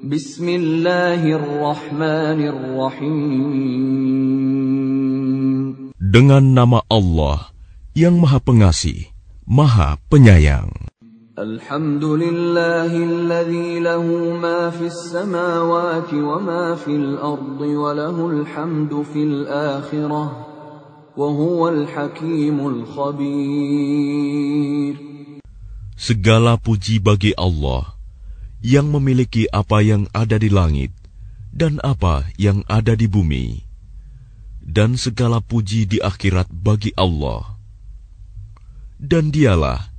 Bismillahirrahmanirrahim. Dengan nama Allah yang Maha Pengasih, Maha Penyayang. Alhamdulillahilladzi lahu ma fis samawati wa ma fil ardi wa lahul hamdu fil akhirah wa huwal hakimul khabir. Segala puji bagi Allah yang memiliki apa yang ada di langit dan apa yang ada di bumi, dan segala puji di akhirat bagi Allah. Dan Dialah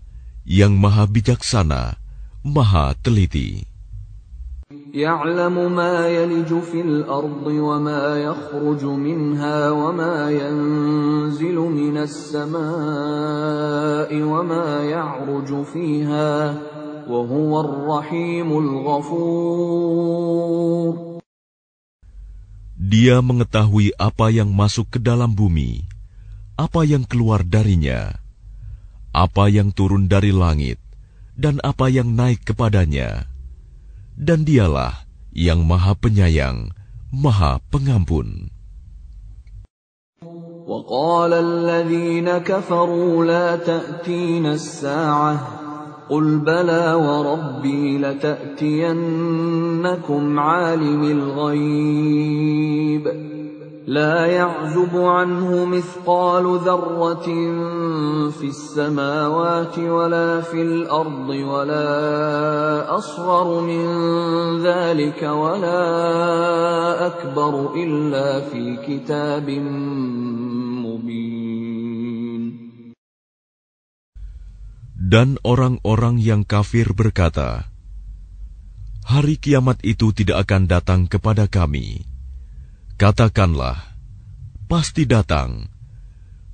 yang Maha Bijaksana, Maha Teliti. يعلم ما يلج في الأرض وما يخرج منها وما ينزل من السماء وما يعرج فيها وهو الرحيم الغفور Dia mengetahui apa yang masuk ke dalam bumi, apa yang keluar darinya, apa yang turun dari langit, dan apa yang naik kepadanya dan dialah yang maha penyayang, maha pengampun. وقال الذين كفروا لا تأتينا الساعة قل بلى وربي لتأتينكم عالم الغيب. لا يعزب عنه مثقال ذرة في السماوات ولا في الأرض ولا أصغر من ذلك ولا أكبر إلا في كتاب مبين. Dan orang-orang yang kafir berkata, Hari kiamat itu tidak akan datang kepada kami Katakanlah, pasti datang.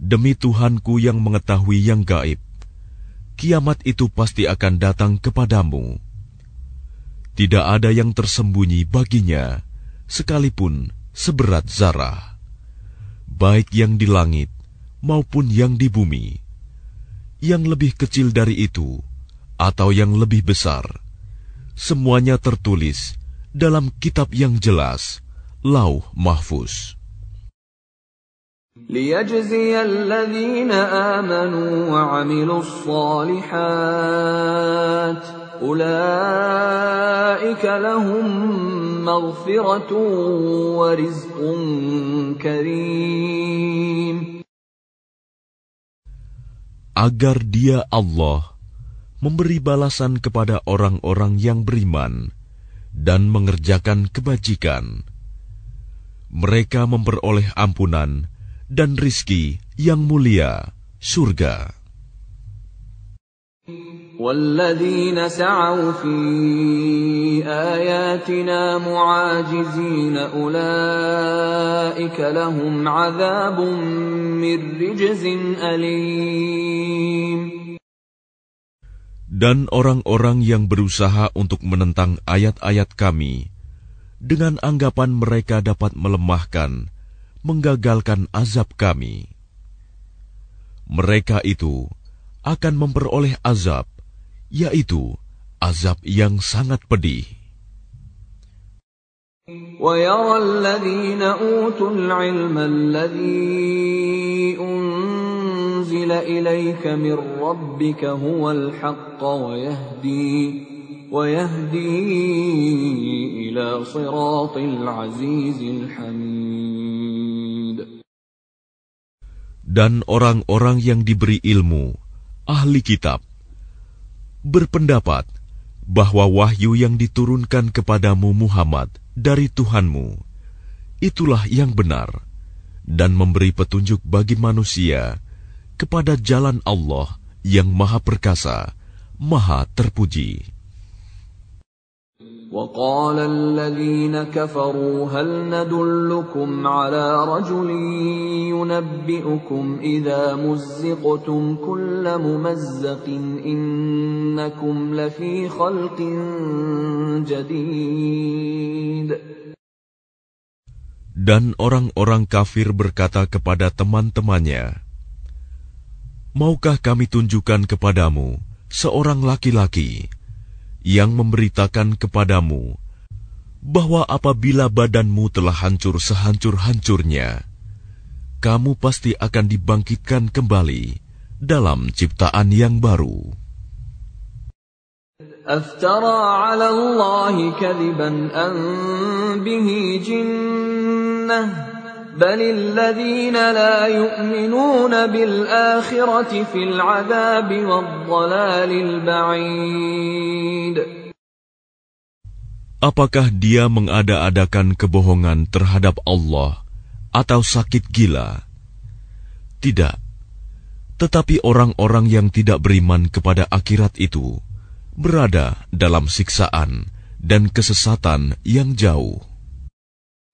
Demi Tuhanku yang mengetahui yang gaib, kiamat itu pasti akan datang kepadamu. Tidak ada yang tersembunyi baginya, sekalipun seberat zarah, baik yang di langit maupun yang di bumi Yang lebih kecil dari itu, atau yang lebih besar, semuanya tertulis dalam kitab yang jelas Lauh Mahfuz. ليجزي الذين آمنوا وعملوا الصالحات أولئك لهم مغفرة ورزق كريم Agar dia Allah memberi balasan kepada orang-orang yang beriman dan mengerjakan kebajikan mereka memperoleh ampunan dan rizki yang mulia, surga. والذين سعوا في آياتنا معاجزين أولئك لهم عذاب من رجز أليم Dan orang-orang yang berusaha untuk menentang ayat-ayat kami, dengan anggapan mereka dapat melemahkan, menggagalkan azab kami. Mereka itu akan memperoleh azab, yaitu azab yang sangat pedih. ويرى الذين أوتوا العلم الذي أنزل إليك من ربك هو الحق ويهدي dan orang-orang yang diberi ilmu, ahli kitab, berpendapat bahwa wahyu yang diturunkan kepadamu Muhammad dari Tuhanmu, itulah yang benar, dan memberi petunjuk bagi manusia kepada jalan Allah yang maha perkasa, maha terpuji. وقال الذين كفروا هل ندلكم على رجل ينبئكم إذا مزقتم كل ممزق إنكم لفي خلق جديد Dan orang-orang kafir berkata kepada teman-temannya, Maukah kami tunjukkan kepadamu seorang laki-laki yang memberitakan kepadamu bahwa apabila badanmu telah hancur sehancur-hancurnya, kamu pasti akan dibangkitkan kembali dalam ciptaan yang baru. أفترى على الله كذبا أن به جنة بل الذين لا يؤمنون بالآخرة في العذاب والضلال البعيد Apakah dia mengada-adakan kebohongan terhadap Allah atau sakit gila? Tidak. Tetapi orang-orang yang tidak beriman kepada akhirat itu berada dalam siksaan dan kesesatan yang jauh.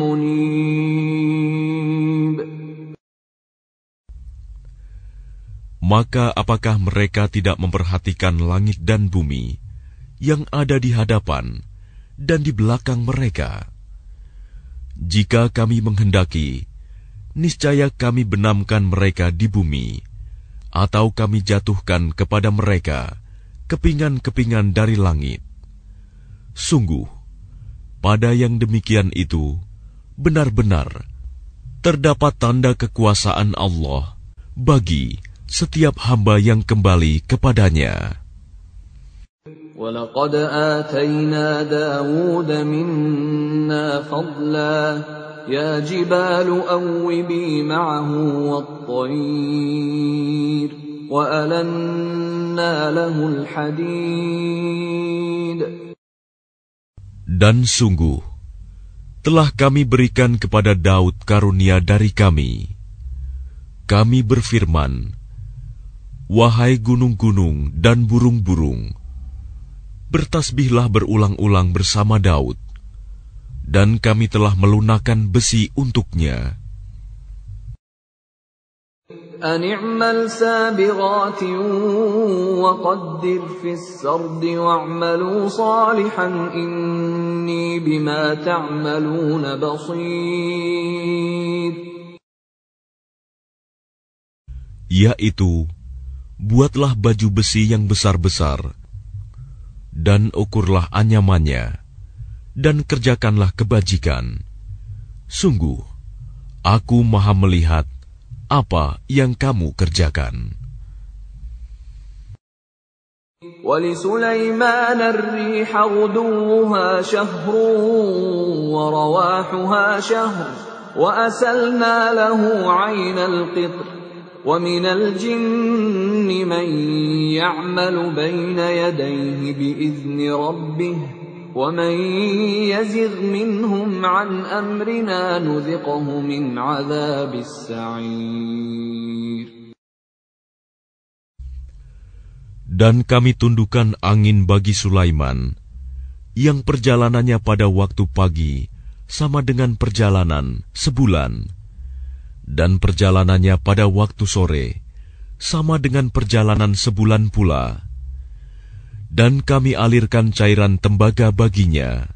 منيب Maka apakah mereka tidak memperhatikan langit dan bumi yang ada di hadapan dan di belakang mereka? Jika kami menghendaki, niscaya kami benamkan mereka di bumi atau kami jatuhkan kepada mereka kepingan-kepingan dari langit. Sungguh, pada yang demikian itu benar-benar terdapat tanda kekuasaan Allah bagi setiap hamba yang kembali kepadanya. ولقد آتينا داود منا فضلا يا جبال أوبي معه والطير وألنا له الحديد dan sungguh, telah kami berikan kepada Daud karunia dari kami. Kami berfirman, Wahai gunung-gunung dan burung-burung, bertasbihlah berulang-ulang bersama Daud dan kami telah melunakkan besi untuknya. أن اعمل سابغات وقدر في السرد واعملوا صالحا إني بما تعملون بصير Yaitu, buatlah baju besi yang besar-besar, dan ukurlah anyamannya dan kerjakanlah kebajikan. Sungguh, aku maha melihat apa yang kamu kerjakan. ولسليمان الريح غدوها شهر ورواحها شهر وأسلنا له عين القطر ومن الجن من يعمل بين يديه بإذن ربه ومن يزغ منهم عن أمرنا نذقه من عذاب السعير Dan kami tundukkan angin bagi Sulaiman, yang perjalanannya pada waktu pagi sama dengan perjalanan sebulan, dan perjalanannya pada waktu sore sama dengan perjalanan sebulan pula dan kami alirkan cairan tembaga baginya.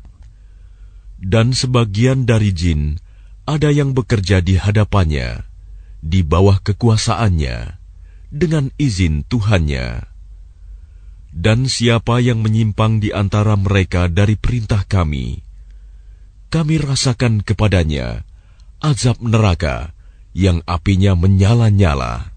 Dan sebagian dari jin ada yang bekerja di hadapannya, di bawah kekuasaannya, dengan izin Tuhannya. Dan siapa yang menyimpang di antara mereka dari perintah kami, kami rasakan kepadanya azab neraka yang apinya menyala-nyala.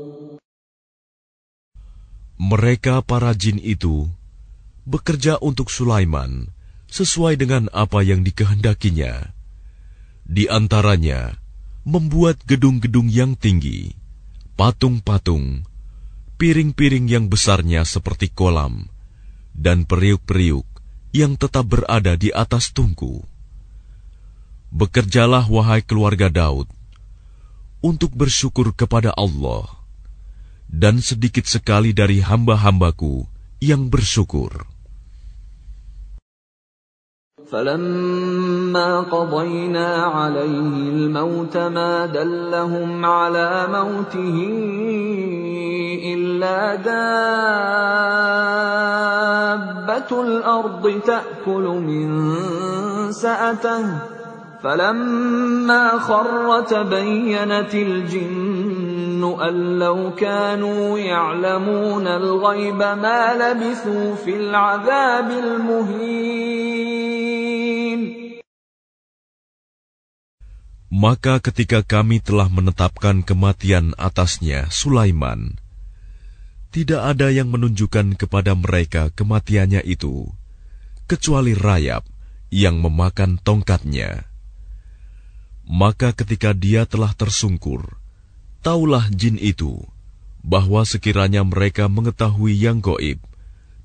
Mereka para jin itu bekerja untuk Sulaiman sesuai dengan apa yang dikehendakinya. Di antaranya, membuat gedung-gedung yang tinggi, patung-patung, piring-piring yang besarnya seperti kolam, dan periuk-periuk yang tetap berada di atas tungku. Bekerjalah wahai keluarga Daud, untuk bersyukur kepada Allah, dan sedikit sekali dari hamba-hambaku yang bersyukur. فلما قضينا عليه الموت ما دلهم على موته إلا دابة الأرض تأكل من سأته فلما خر تبينت الجن أن لو كانوا يعلمون الغيب ما لبثوا في العذاب المهين Maka ketika kami telah menetapkan kematian atasnya, Sulaiman, tidak ada yang menunjukkan kepada mereka kematiannya itu, kecuali rayap yang memakan tongkatnya. Maka ketika dia telah tersungkur, taulah jin itu bahwa sekiranya mereka mengetahui yang goib,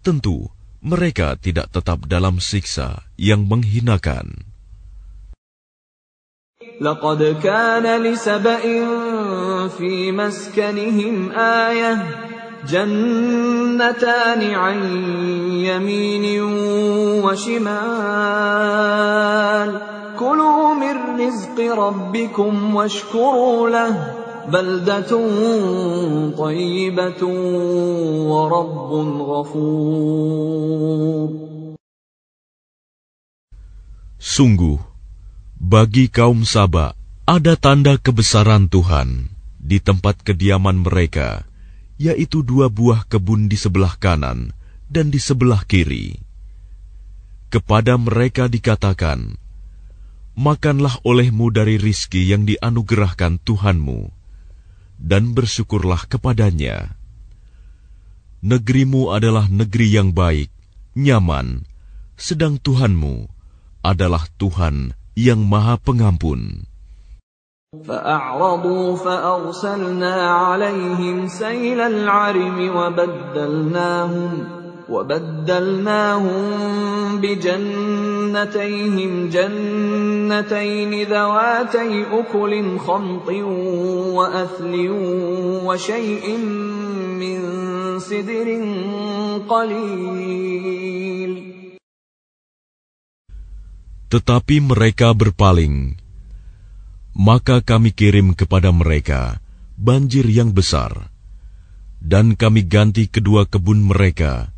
tentu mereka tidak tetap dalam siksa yang menghinakan. لقد كان لسبإ في مسكنهم آية جنتان عن يمين وشمال كلوا من رزق ربكم واشكروا له Sungguh, bagi kaum Saba ada tanda kebesaran Tuhan di tempat kediaman mereka, yaitu dua buah kebun di sebelah kanan dan di sebelah kiri. Kepada mereka dikatakan, Makanlah olehmu dari rizki yang dianugerahkan Tuhanmu dan bersyukurlah kepadanya. Negerimu adalah negeri yang baik, nyaman, sedang Tuhanmu adalah Tuhan yang Maha Pengampun. فأعرضوا فأرسلنا عليهم سيل العرم وبدلناهم وبدلناهم بجنتيهم جنتين ذواتي أكل خمط وأثل وشيء من سدر قليل Tetapi mereka berpaling. Maka kami kirim kepada mereka banjir yang besar. Dan kami ganti kedua kebun mereka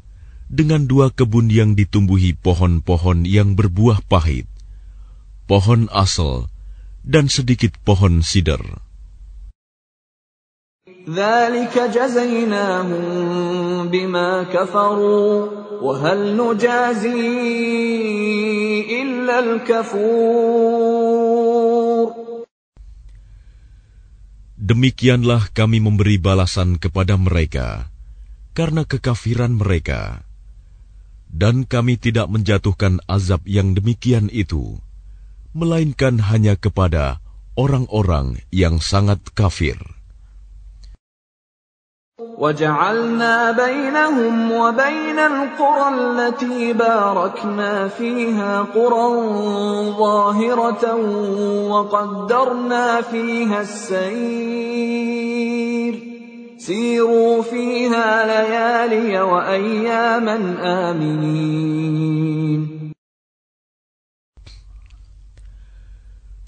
dengan dua kebun yang ditumbuhi pohon-pohon yang berbuah pahit, pohon asal, dan sedikit pohon sidar. Demikianlah kami memberi balasan kepada mereka karena kekafiran mereka Dan kami tidak menjatuhkan azab yang demikian itu, melainkan hanya kepada orang-orang yang sangat kafir. وجعلنا بينهم وبين القرى التي باركنا فيها قرى ظاهرة وقدرنا فيها السير Siru fiha layaliya wa ayyaman aminin.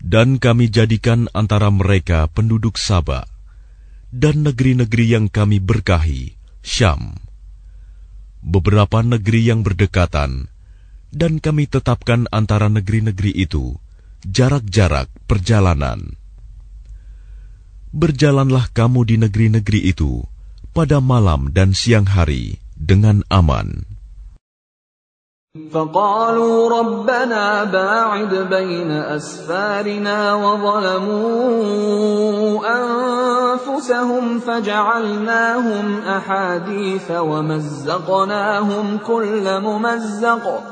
Dan kami jadikan antara mereka penduduk Sabah dan negeri-negeri yang kami berkahi, Syam. Beberapa negeri yang berdekatan, dan kami tetapkan antara negeri-negeri itu jarak-jarak perjalanan Berjalanlah kamu di negeri-negeri itu pada malam dan siang hari dengan aman. فقالوا ربنا باعد بين أسفارنا وظلموا أنفسهم فجعلناهم أحاديث ومزقناهم كل ممزق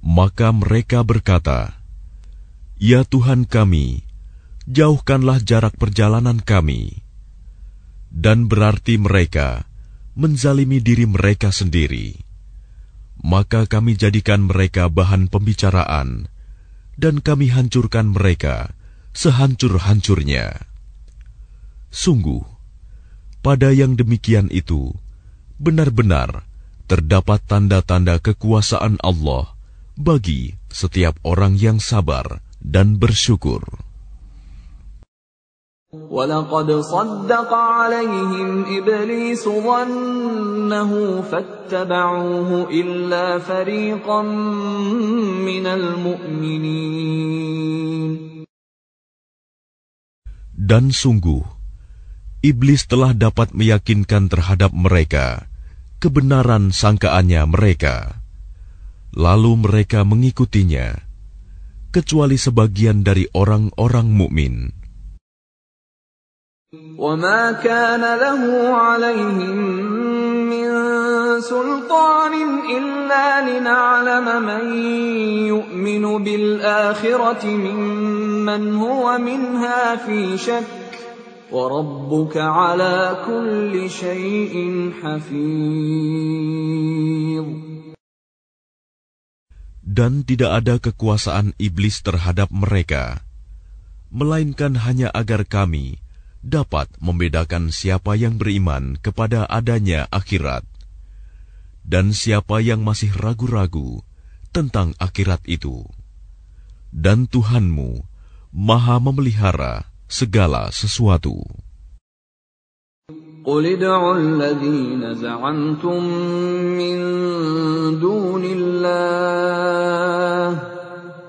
maka mereka berkata, Ya Tuhan kami, jauhkanlah jarak perjalanan kami. Dan berarti mereka menzalimi diri mereka sendiri. Maka kami jadikan mereka bahan pembicaraan, dan kami hancurkan mereka sehancur-hancurnya. Sungguh, pada yang demikian itu, benar-benar terdapat tanda-tanda kekuasaan Allah bagi setiap orang yang sabar dan bersyukur. ولقد صدق عليهم إبليس ظنه فاتبعوه إلا فريقا من المؤمنين dan sungguh, iblis telah dapat meyakinkan terhadap mereka kebenaran sangkaannya mereka. Lalu mereka mengikutinya, kecuali sebagian dari orang-orang mukmin. وما كان له عليهم من سلطان إلا لنعلم من يؤمن بالآخرة ممن هو منها في شك وربك على كل شيء حفيظ Dan tidak ada kekuasaan iblis terhadap mereka, melainkan hanya agar kami dapat membedakan siapa yang beriman kepada adanya akhirat dan siapa yang masih ragu-ragu tentang akhirat itu. Dan Tuhanmu maha memelihara segala sesuatu. قل ادعوا الذين زعمتم من دون الله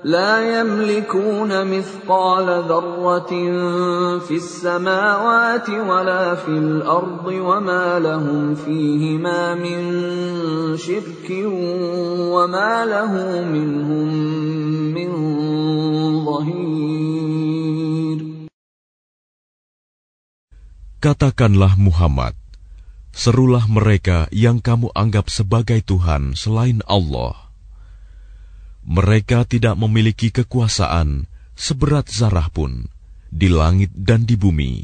لا يملكون مثقال ذرة في السماوات ولا في الأرض وما لهم فيهما من شرك وما له منهم من ظهير Katakanlah Muhammad, serulah mereka yang kamu anggap sebagai Tuhan selain Allah. Mereka tidak memiliki kekuasaan seberat zarah pun di langit dan di bumi,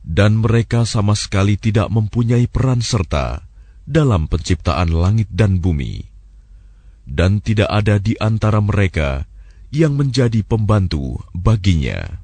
dan mereka sama sekali tidak mempunyai peran serta dalam penciptaan langit dan bumi, dan tidak ada di antara mereka yang menjadi pembantu baginya.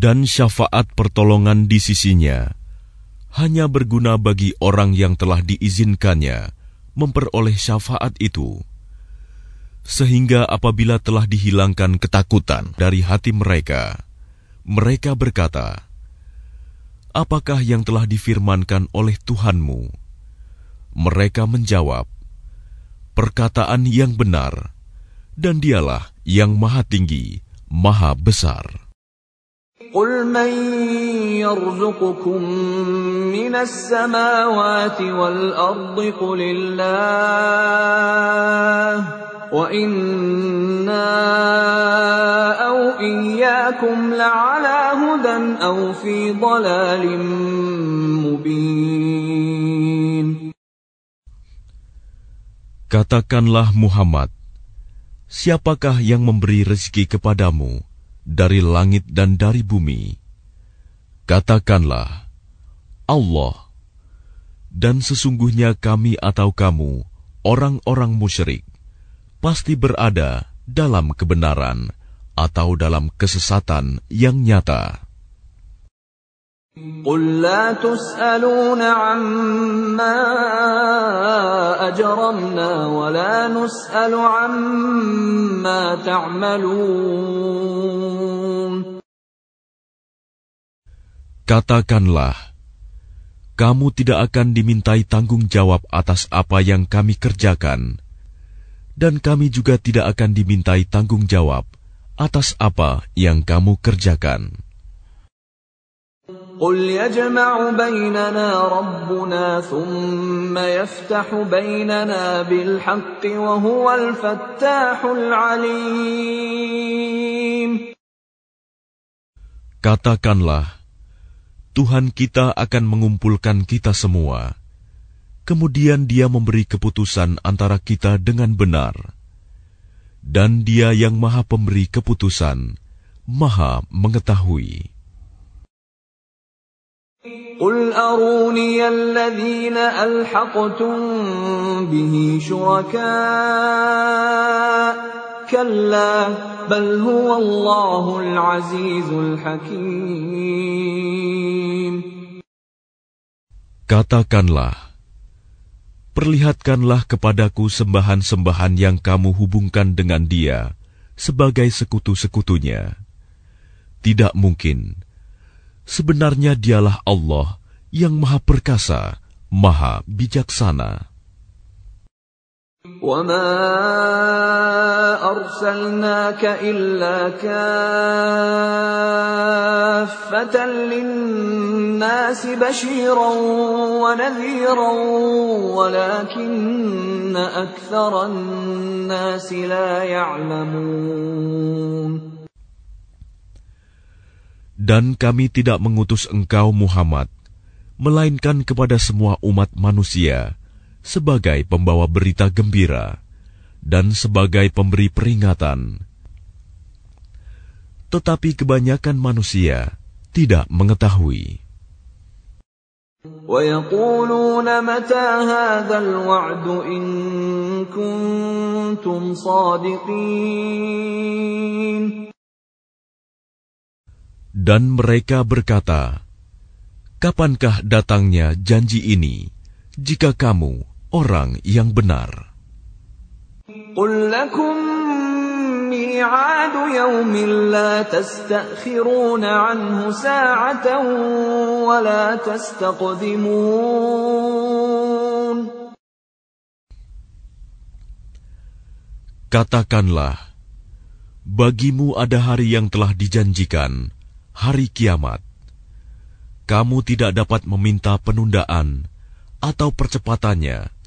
dan syafaat pertolongan di sisinya hanya berguna bagi orang yang telah diizinkannya memperoleh syafaat itu. Sehingga apabila telah dihilangkan ketakutan dari hati mereka, mereka berkata, Apakah yang telah difirmankan oleh Tuhanmu? Mereka menjawab, Perkataan yang benar, dan dialah yang maha tinggi, maha besar. قل من يرزقكم من السماوات والأرض قل الله وإنا أو إياكم لعلى هدى أو في ضلال مبين. Katakanlah Muhammad, siapakah yang memberi rezeki kepadamu? dari langit dan dari bumi? Katakanlah, Allah. Dan sesungguhnya kami atau kamu, orang-orang musyrik, pasti berada dalam kebenaran atau dalam kesesatan yang nyata. قل لا تسألون عما أجرمنا ولا نسأل عما تعملون Katakanlah, kamu tidak akan dimintai tanggung jawab atas apa yang kami kerjakan, dan kami juga tidak akan dimintai tanggung jawab atas apa yang kamu kerjakan. قل يجمع بيننا ربنا ثم يفتح بيننا بالحق وهو الفتاح العليم Katakanlah, Tuhan kita akan mengumpulkan kita semua. Kemudian dia memberi keputusan antara kita dengan benar. Dan dia yang maha pemberi keputusan, maha mengetahui. قل أروني الذين ألحقتم به شركاء كلا بل هو الله العزيز الحكيم Katakanlah, perlihatkanlah kepadaku sembahan-sembahan yang kamu hubungkan dengan dia sebagai sekutu-sekutunya. Tidak mungkin Sebenarnya dialah Allah yang maha perkasa, maha bijaksana. وما أرسلناك إلا كافة للناس بشيرا ونذيرا ولكن أكثر الناس لا يعلمون Dan kami tidak mengutus engkau Muhammad, melainkan kepada semua umat manusia, sebagai pembawa berita gembira dan sebagai pemberi peringatan. Tetapi kebanyakan manusia tidak mengetahui. Dan mereka berkata, Kapankah datangnya janji ini, jika kamu orang yang benar? قل لكم ميعاد يوم لا تستأخرون عنه ساعة ولا تستقدمون Katakanlah, bagimu ada hari yang telah dijanjikan, hari kiamat. Kamu tidak dapat meminta penundaan atau percepatannya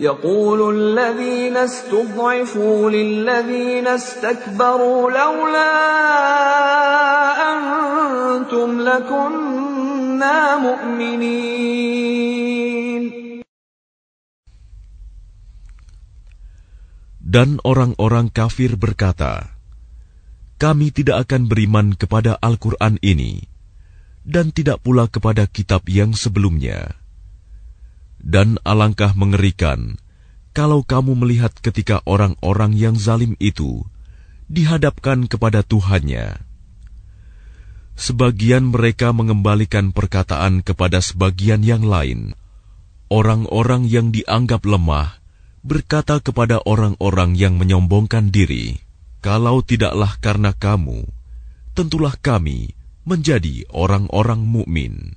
يقول الذين استضعفوا للذين استكبروا لولا أنتم لكنا مؤمنين Dan orang-orang kafir berkata, Kami tidak akan beriman kepada Al-Quran ini, dan tidak pula kepada kitab yang sebelumnya. Dan alangkah mengerikan kalau kamu melihat ketika orang-orang yang zalim itu dihadapkan kepada Tuhannya. Sebagian mereka mengembalikan perkataan kepada sebagian yang lain. Orang-orang yang dianggap lemah berkata kepada orang-orang yang menyombongkan diri, "Kalau tidaklah karena kamu, tentulah kami menjadi orang-orang mukmin."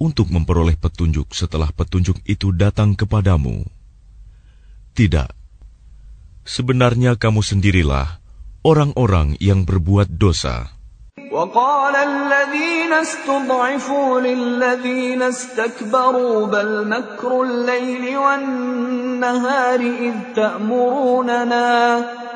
untuk memperoleh petunjuk setelah petunjuk itu datang kepadamu?" Tidak. Sebenarnya kamu sendirilah orang-orang yang berbuat dosa. وقال الذين استضعفوا للذين استكبروا بل مكر الليل والنهار إذ تأمروننا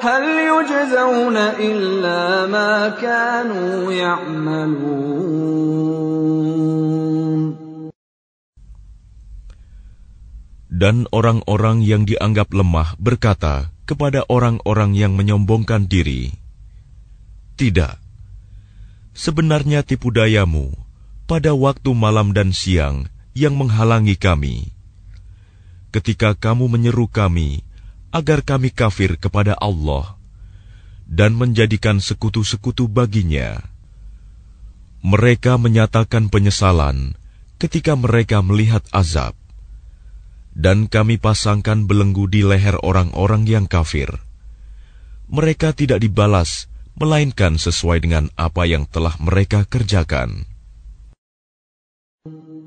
هل يجزون إلا ما كانوا يعملون Dan orang-orang yang dianggap lemah berkata kepada orang-orang yang menyombongkan diri, tidak. Sebenarnya tipu dayamu pada waktu malam dan siang yang menghalangi kami. Ketika kamu menyeru kami agar kami kafir kepada Allah dan menjadikan sekutu-sekutu baginya, mereka menyatakan penyesalan ketika mereka melihat azab, dan kami pasangkan belenggu di leher orang-orang yang kafir. Mereka tidak dibalas melainkan sesuai dengan apa yang telah mereka kerjakan.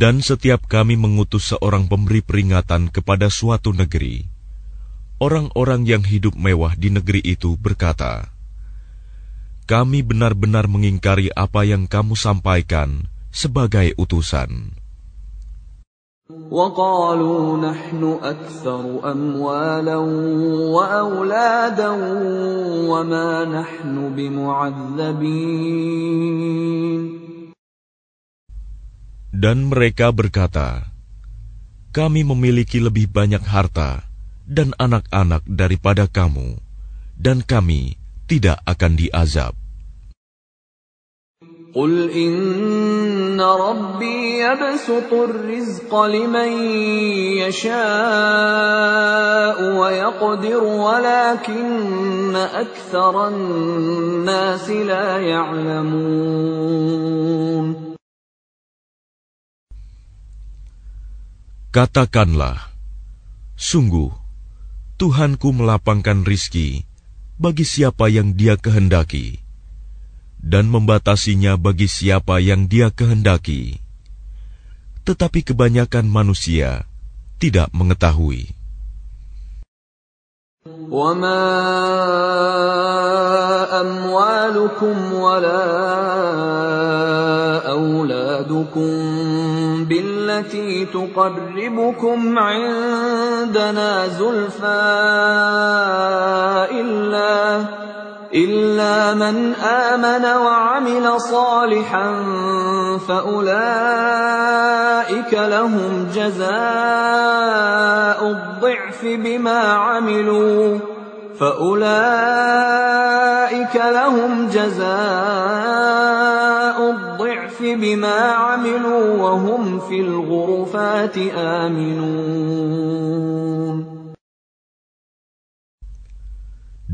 Dan setiap kami mengutus seorang pemberi peringatan kepada suatu negeri, orang-orang yang hidup mewah di negeri itu berkata, "Kami benar-benar mengingkari apa yang kamu sampaikan sebagai utusan." وقالوا نحن أكثر أموالا وأولادا وما نحن بمعذبين Dan mereka berkata, Kami memiliki lebih banyak harta dan anak-anak daripada kamu, dan kami tidak akan diazab. قل إن ربي يبسط الرزق لمن يشاء ويقدر ولكن أكثر الناس لا يعلمون Katakanlah, sungguh Tuhanku melapangkan rizki bagi siapa yang dia kehendaki dan membatasinya bagi siapa yang dia kehendaki. Tetapi kebanyakan manusia tidak mengetahui. وما أموالكم ولا أولادكم بالتي تقربكم عندنا زلفى إلا إلا من آمن وعمل صالحا فأولئك لهم جزاء الضعف بما عملوا فأولئك لهم جزاء بما عملوا وهم في الغرفات آمنون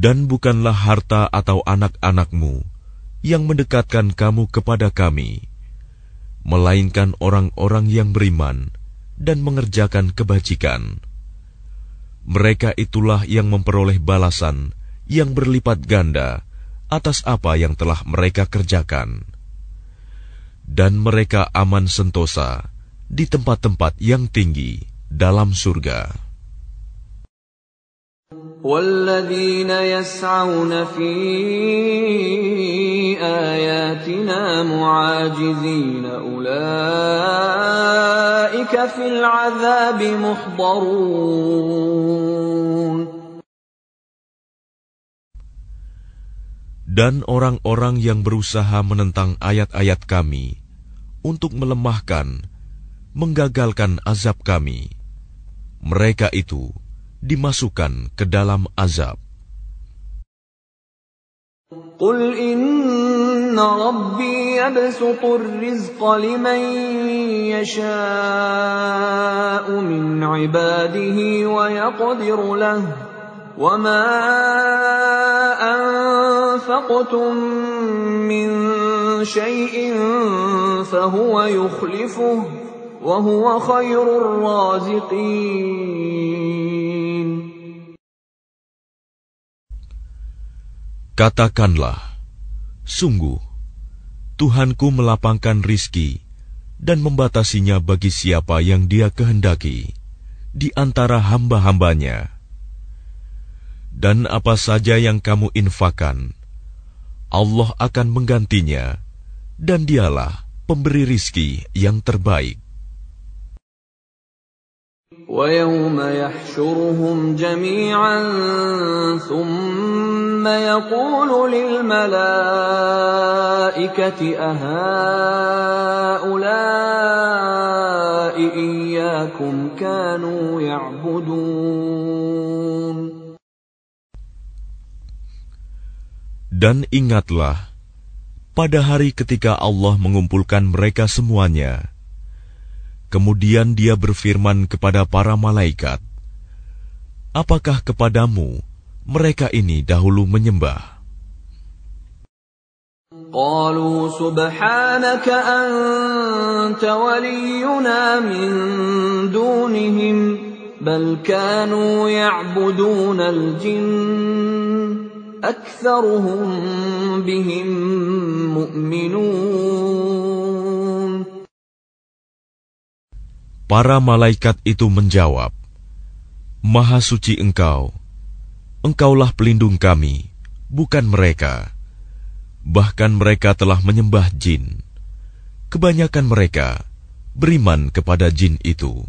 Dan bukanlah harta atau anak-anakmu yang mendekatkan kamu kepada kami, melainkan orang-orang yang beriman dan mengerjakan kebajikan. Mereka itulah yang memperoleh balasan yang berlipat ganda atas apa yang telah mereka kerjakan. Dan mereka aman sentosa di tempat-tempat yang tinggi dalam surga. والذين يسعون في آياتنا معاجزين أولئك في العذاب محضرون dan orang-orang yang berusaha menentang ayat-ayat Kami untuk melemahkan, menggagalkan azab Kami. Mereka itu dimasukkan ke dalam azab. Qul inna rabbi yabsutur rizqa liman yasha'u min ibadihi wa yaqdiru lahu wa ma أنفقتم من شيء فهو يخلفه وهو خير الرازقين Katakanlah, sungguh, Tuhanku melapangkan rizki dan membatasinya bagi siapa yang dia kehendaki di antara hamba-hambanya. Dan apa saja yang kamu infakan, Allah akan menggantinya, dan dialah pemberi rizki yang terbaik. ويوم يحشرهم جميعا ثم يقول للملائكة أهؤلاء إياكم كانوا يعبدون Dan ingatlah, pada hari ketika Allah mengumpulkan mereka semuanya, Kemudian dia berfirman kepada para malaikat, Apakah kepadamu mereka ini dahulu menyembah? قالوا سبحانك أنت ولينا من دونهم بل كانوا يعبدون الجن أكثرهم بهم مؤمنون Para malaikat itu menjawab, Maha suci engkau, engkaulah pelindung kami, bukan mereka. Bahkan mereka telah menyembah jin. Kebanyakan mereka beriman kepada jin itu.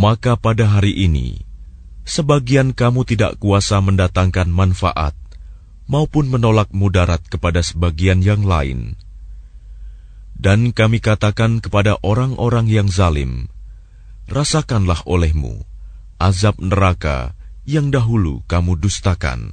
Maka pada hari ini, sebagian kamu tidak kuasa mendatangkan manfaat maupun menolak mudarat kepada sebagian yang lain. Dan kami katakan kepada orang-orang yang zalim, rasakanlah olehmu azab neraka yang dahulu kamu dustakan.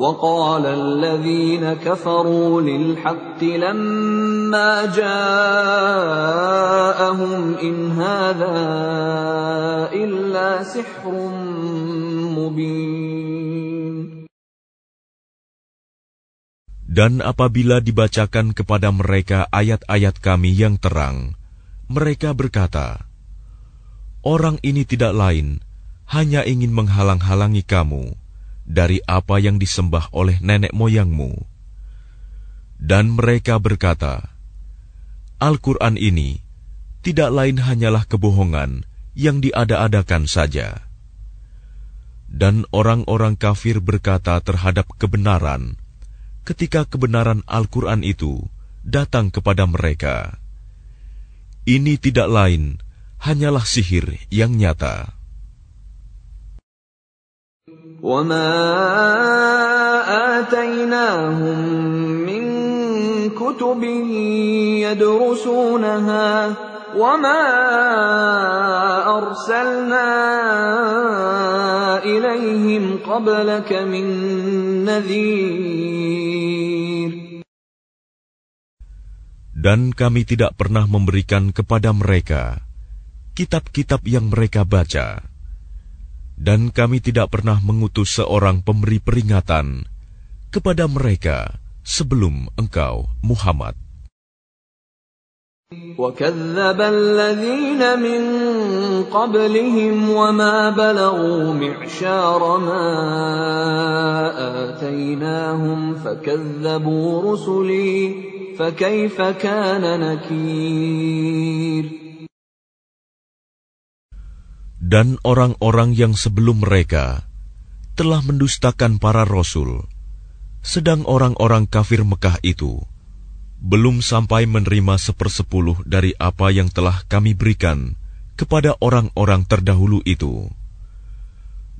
وقال الذين كفروا للحق لما جاءهم إن هذا إلا سحر مبين Dan apabila dibacakan kepada mereka ayat-ayat kami yang terang, mereka berkata, Orang ini tidak lain, hanya ingin menghalang-halangi kamu dari apa yang disembah oleh nenek moyangmu. Dan mereka berkata, Al-Quran ini tidak lain hanyalah kebohongan yang diada-adakan saja. Dan orang-orang kafir berkata terhadap kebenaran, ketika kebenaran Al-Quran itu datang kepada mereka. Ini tidak lain hanyalah sihir yang nyata. وما آتيناهم من كتب يدرسونها وما أرسلنا إليهم قبلك من نذير Dan kami tidak pernah memberikan kepada mereka kitab-kitab yang mereka baca. Dan kami tidak pernah mengutus seorang pemberi peringatan kepada mereka sebelum engkau, Muhammad. وكذب الذين من قبلهم وما بلغوا معشار ما آتيناهم فكذبوا رسلي فكيف كان نكير dan orang-orang yang sebelum mereka telah mendustakan para rasul, sedang orang-orang kafir Mekah itu belum sampai menerima sepersepuluh dari apa yang telah kami berikan kepada orang-orang terdahulu itu.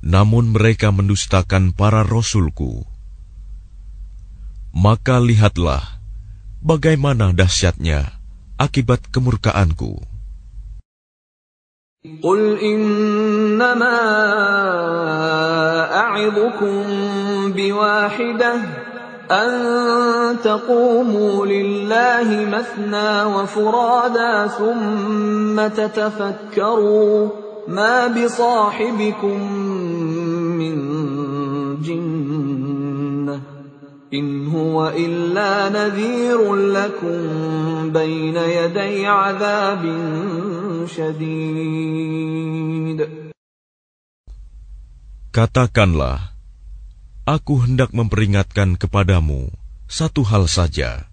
Namun mereka mendustakan para rasulku. Maka lihatlah bagaimana dahsyatnya akibat kemurkaanku. قل إنما أعظكم بواحدة أن تقوموا لله مثنى وفرادا ثم تتفكروا ما بصاحبكم من جنة Katakanlah, aku hendak memperingatkan kepadamu satu hal saja,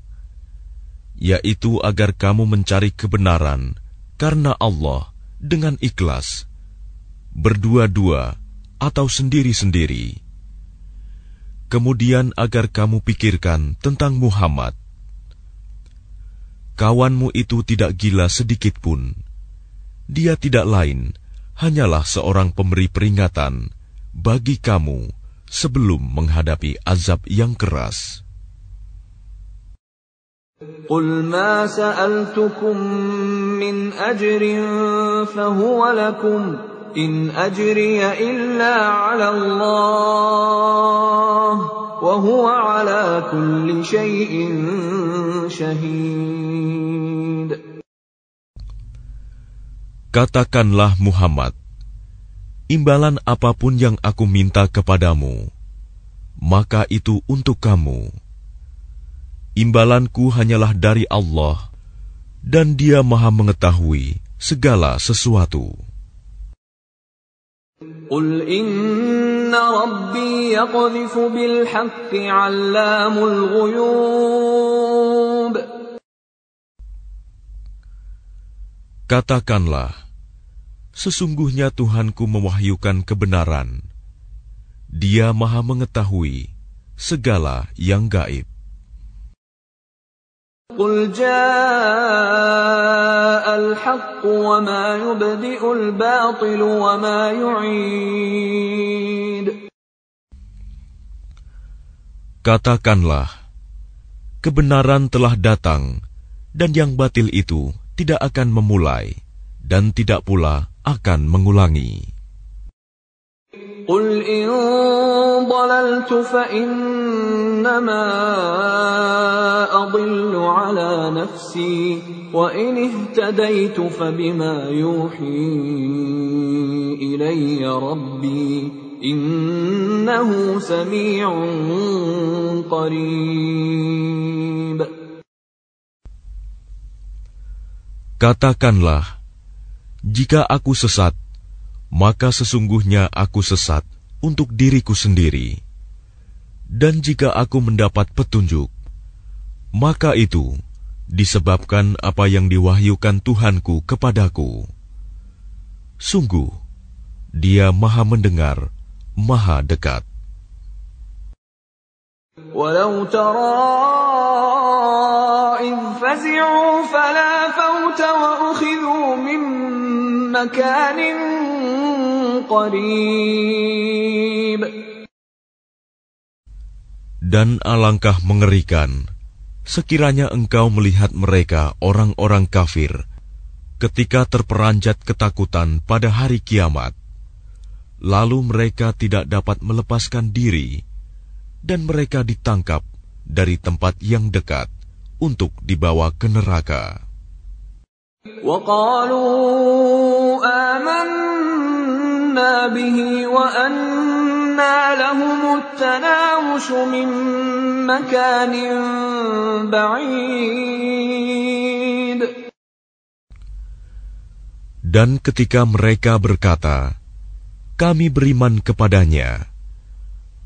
yaitu agar kamu mencari kebenaran karena Allah dengan ikhlas, berdua-dua atau sendiri-sendiri Kemudian agar kamu pikirkan tentang Muhammad. Kawanmu itu tidak gila sedikit pun. Dia tidak lain, hanyalah seorang pemberi peringatan bagi kamu sebelum menghadapi azab yang keras. قل ما سألتكم من أجر فهو لكم إن أجري إلا على الله وهو على كل شيء شهيد Katakanlah Muhammad, imbalan apapun yang aku minta kepadamu, maka itu untuk kamu. Imbalanku hanyalah dari Allah, dan Dia Maha Mengetahui segala sesuatu. قل إن ربي يقذف بالحق علام الغيوب. Katakanlah Sesungguhnya Tuhanku mewahyukan kebenaran. Dia Maha mengetahui segala yang gaib. قل جاء الحق وما يبدئ الباطل وما يعيد Katakanlah, kebenaran telah datang, dan yang batil itu tidak akan memulai, dan tidak pula akan mengulangi. قل إن ضللت فإنما أضل على نفسي وإن اهتديت فبما يوحي إلي ربي إنه سميع قريب. Katakanlah, jika aku sesat, maka sesungguhnya aku sesat untuk diriku sendiri. Dan jika aku mendapat petunjuk, maka itu disebabkan apa yang diwahyukan Tuhanku kepadaku. Sungguh, Dia Maha Mendengar, Maha Dekat. ولو ترى إذ فزعوا فلا فوت وأخذوا من مكان قريب Dan alangkah mengerikan sekiranya engkau melihat mereka orang-orang kafir ketika terperanjat ketakutan pada hari kiamat, lalu mereka tidak dapat melepaskan diri, dan mereka ditangkap dari tempat yang dekat untuk dibawa ke neraka. Dan ketika mereka berkata, "Kami beriman kepadanya,"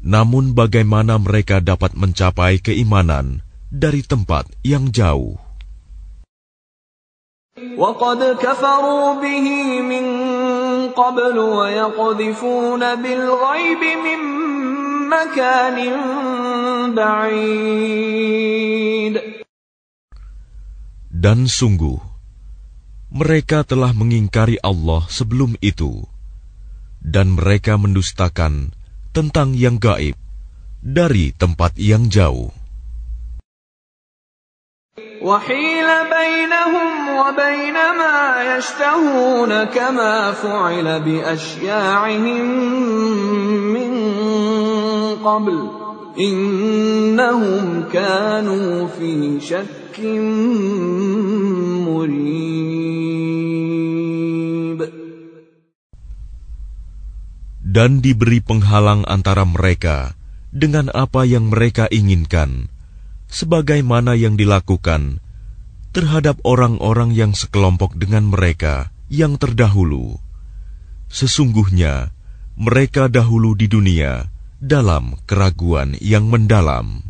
namun bagaimana mereka dapat mencapai keimanan dari tempat yang jauh? وقد كفروا به من قبل ويقذفون بالغيب من مكان بعيد Dan sungguh, mereka telah mengingkari Allah sebelum itu, dan mereka mendustakan tentang yang gaib dari tempat yang jauh. وحيل بينهم وبين ما يشتهون كما فعل بأشياعهم من قبل إنهم كانوا في شك dan diberi penghalang antara mereka dengan apa yang mereka inginkan, sebagaimana yang dilakukan terhadap orang-orang yang sekelompok dengan mereka yang terdahulu. Sesungguhnya mereka dahulu di dunia dalam keraguan yang mendalam.